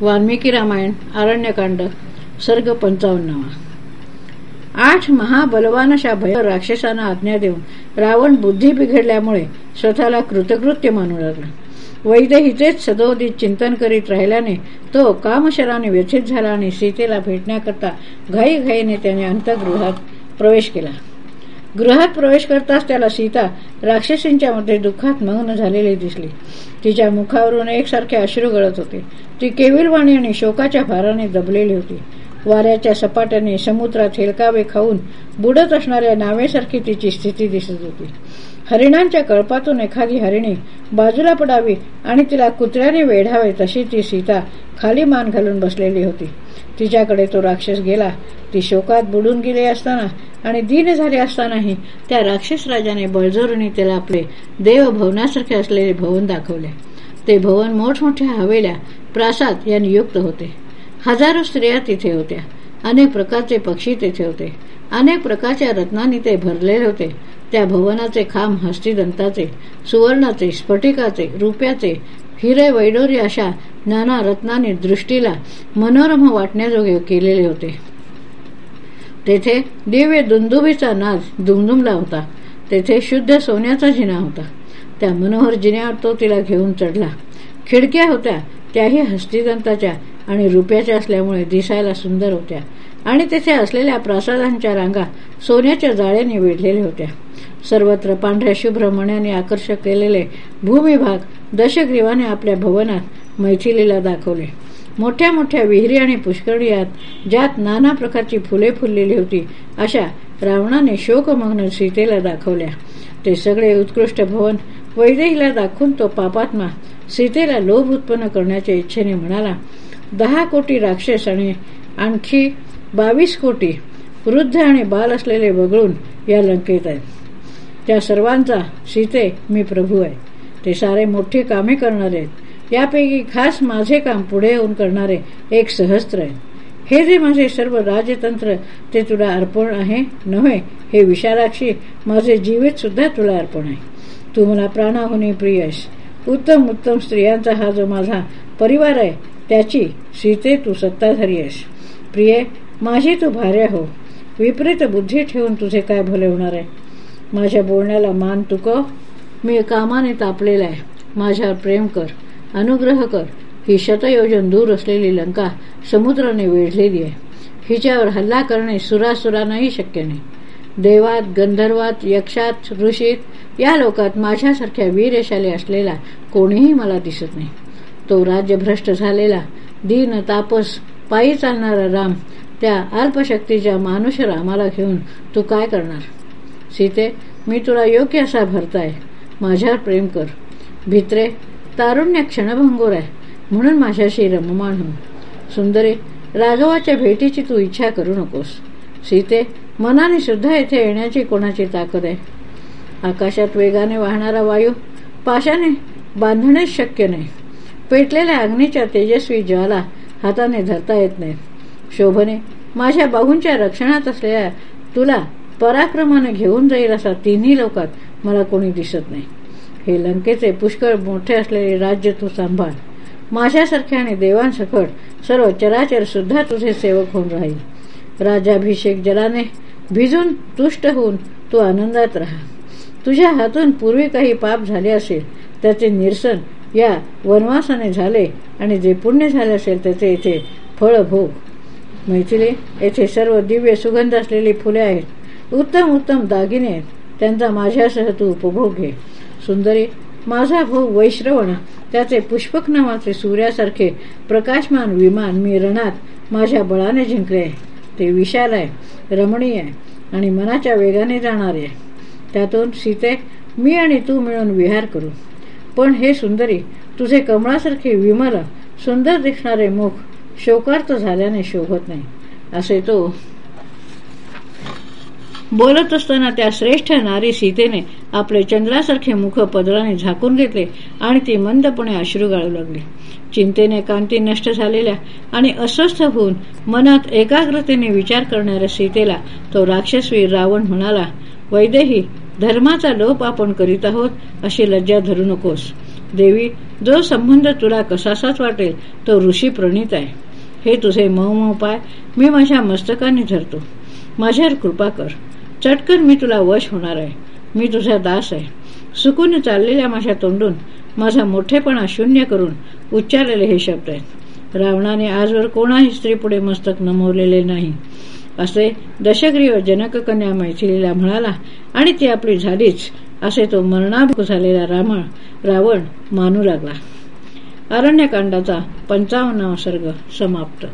वाल्मिकी रामायण आरण्यकांड सर्ग पंचावन्नावा. आठ महाबलवान अशा भय राक्षसांना आज्ञा देऊन रावण बुद्धी बिघडल्यामुळे स्वतःला कृतकृत्य मानू लागला. हितेच सदोदित चिंतन करीत राहिल्याने तो कामशराने व्यथित झाला आणि सीतेला भेटण्याकरता घाईघाईने त्याने अंतगृहात प्रवेश केला. गृहात प्रवेश करताच त्याला सीता राक्षसींच्या मध्ये दुःखात मग्न झालेली दिसली. तिच्या मुखावरून एकसारखे अश्रू गळत होते. ती केविलवाणी आणि शोकाच्या भाराने दबलेली होती. वाऱ्याच्या सपाट्याने समुद्रात हेलकावे खाऊन बुडत असणाऱ्या नावेसारखी तिची स्थिती दिसत होती. हरिणांच्या कळपातून एखादी हरिणी बाजूला पडावी आणि तिला कुत्र्याने वेढावे तशी ती सीता खाली मान घालून बसलेली होती. तिच्याकडे तो राक्षस गेला. ती शोकात बुडून गेले असताना आणि दीन झाले असतानाही त्या राक्षस राजाने बळजोरीने त्याला आपले देवभवनासारखे असलेले भवन दाखवले. ते भवन मोठमोठ्या हवेल्या प्रासाद या नियुक्त होते. हजारो स्त्रिया तिथे होत्या. अनेक प्रकारचे पक्षी तेथे होते. अनेक प्रकारच्या रत्नांनी ते भरलेले होते. त्या भवनाचे खांब हस्तिदंताचे सुवर्णाचे स्फटिकाचे रुपयाचे हिरे वैडोरी अशा नाना रत्नांनी दृष्टीला मनोरम वाटण्याजोगे केलेले होते. तेथे दिव्य दुंदुबीचा नाद दुमदुमला होता. तेथे शुद्ध सोन्याचा जिना होता. त्या मनोहर जिन्यावर तो तिला घेऊन चढला. खिडक्या होत्या त्याही हस्तिदंताच्या आणि रुपयाच्या असल्यामुळे दिसायला सुंदर होत्या. आणि तेथे असलेल्या प्रासादांच्या रांगा सोन्याच्या जाळ्याने वेढलेल्या होत्या. सर्वत्र पांढऱ्या शुभ्र मण्याने आकर्षक केलेले भूमिभाग दशग्रीवाने आपल्या भवनात मैथिलीला दाखवले. मोठ्या मोठ्या विहिरी आणि पुष्कळीयात ज्यात नाना प्रकारची फुले फुललेली होती अशा रावणाने शोकमग्न सीतेला दाखवल्या. ते सगळे उत्कृष्ट भवन वैदेहीला दाखवून तो पापात्मा सीतेला लोभ उत्पन्न करण्याच्या इच्छेने म्हणाला दहा कोटी राक्षस आणि आणखी बावीस कोटी वृद्ध आणि बाल असलेले वगळून या लंकेत आहेत. त्या सर्वांचा सीते मी प्रभू आहे. ते सारे मोठी कामे करणारे आहेत. यापैकी खास माझे काम पुढे येऊन करणारे एक सहस्त्र आहे हे जे माझे सर्व राजतंत्र ते तुला अर्पण आहे. नव्हे हे विशालाक्षी माझे जीवित सुद्धा तुला अर्पण आहे. तू मला प्राणाहुनी प्रियस उत्तम उत्तम स्त्रियांचा हा जो माझा परिवार आहे त्याची सीते तू सत्ताधारी आहेस. प्रिय माझी तू भार्या हो. विपरीत बुद्धी ठेवून तुझे काय भले होणार आहे? माझ्या बोलण्याला मान तुकव मी कामाने तापलेला आहे. माझ्यावर प्रेम कर अनुग्रह कर. ही शतयोजन दूर असलेली लंका समुद्राने वेढलेली आहे. हिच्यावर हल्ला करणे सुरासुरांनाही शक्य नाही. देवात गंधर्वात यक्षात ऋषीत या लोकात माझ्यासारख्या वीरशाली असलेला कोणीही मला दिसत नाही. तो राज्यभ्रष्ट झालेला दीन तापस पायी चालणारा राम त्या अल्पशक्तीच्या मानुष रामाला घेऊन तू काय करणार? सीते मी तुला योग्य असा भरताय. माझ्यावर प्रेम कर. भित्रे तारुण्य क्षणभंगोर आहे. म्हणून माझ्याशी रममाण हो. सुंदरी राघवाच्या भेटीची तू इच्छा करू नकोस. सीते मनाने सुद्धा येथे येण्याची कोणाची ताकद आहे? आकाशात वेगाने वाहणारा वायू पाशाने बांधणेच शक्य नाही. पेटलेल्या अग्नीच्या तेजस्वी ज्वाला हाताने धरता येत नाही. शोभने माझ्या बाहूंच्या रक्षणात असलेल्या तुला पराक्रमाने घेऊन जाईल असा तिन्ही लोकात मला कोणी दिसत नाही. हे लंकेचे पुष्कळ मोठे असलेले राज्य तू सांभाळ. माझ्यासारखे आणि देवांसकट सर्व चराचर सुद्धा तुझे सेवक होऊन राहील. राजाभिषेक जलाने भिजून तुष्ट होऊन तू आनंदात राहा. तुझ्या हातून पूर्वी काही पाप झाले असेल त्याचे निरसन या वनवासाने झाले आणि जे पुण्य झाले असेल त्याचे येथे फळ भोग. मैथिली येथे सर्व दिव्य सुगंध असलेली फुले आहेत. उत्तम उत्तम दागिने आहेत. त्यांचा माझ्यासह तू उपभोग घे. सुंदरी माझा भाऊ वैश्रवण त्याचे पुष्पक नावाचे सूर्यासारखे प्रकाशमान विमान मी रणात माझ्या बळाने जिंकले ते विशाल आहे रमणीय आहे आणि मनाच्या वेगाने जाणारे आहे. त्यातून सीते मी आणि तू मिळून विहार करू. पण हे सुंदरी तुझे कमळासारखे विमल सुंदर दिसणारे मुख शोकार्थ झाल्याने शोभत नाही. असे तो बोलत असताना त्या श्रेष्ठ नारी सीतेने आपले चंद्रासारखे मुख पदराने झाकून घेतले आणि ती मंदपणे अश्रू गाळू लागली. चिंतेने कांती नष्ट झालेल्या आणि अस्वस्थ होऊन मनात एकाग्रतेने विचार करणाऱ्या सीतेला तो राक्षसवी रावण म्हणाला वैदेही धर्माचा लोप आपण करीत आहोत अशी लज्जा धरू नकोस. देवी जो संबंध तुला कसासाच वाटेल तो ऋषी प्रणित आहे. हे तुझे मऊ पाय मी माझ्या मस्तकाने धरतो. माझ्यावर कृपा कर. चटकन मी तुला वश होणार आहे. मी तुझा दास आहे. सुकून चाललेल्या माझ्या तोंडून माझा मोठेपणा शून्य करून उच्चारलेले हे शब्द आहेत. रावणाने आजवर कोणाही स्त्रीपुढे मस्तक नमवलेले नाही. असे दशग्रीव जनक कन्या मैथिलीला म्हणाला आणि ती आपली झालीच. असे तो मरणाभूक झालेला रामण रावण मानू लागला. अरण्यकांडाचा पंचावन्नावा सर्ग समाप्त.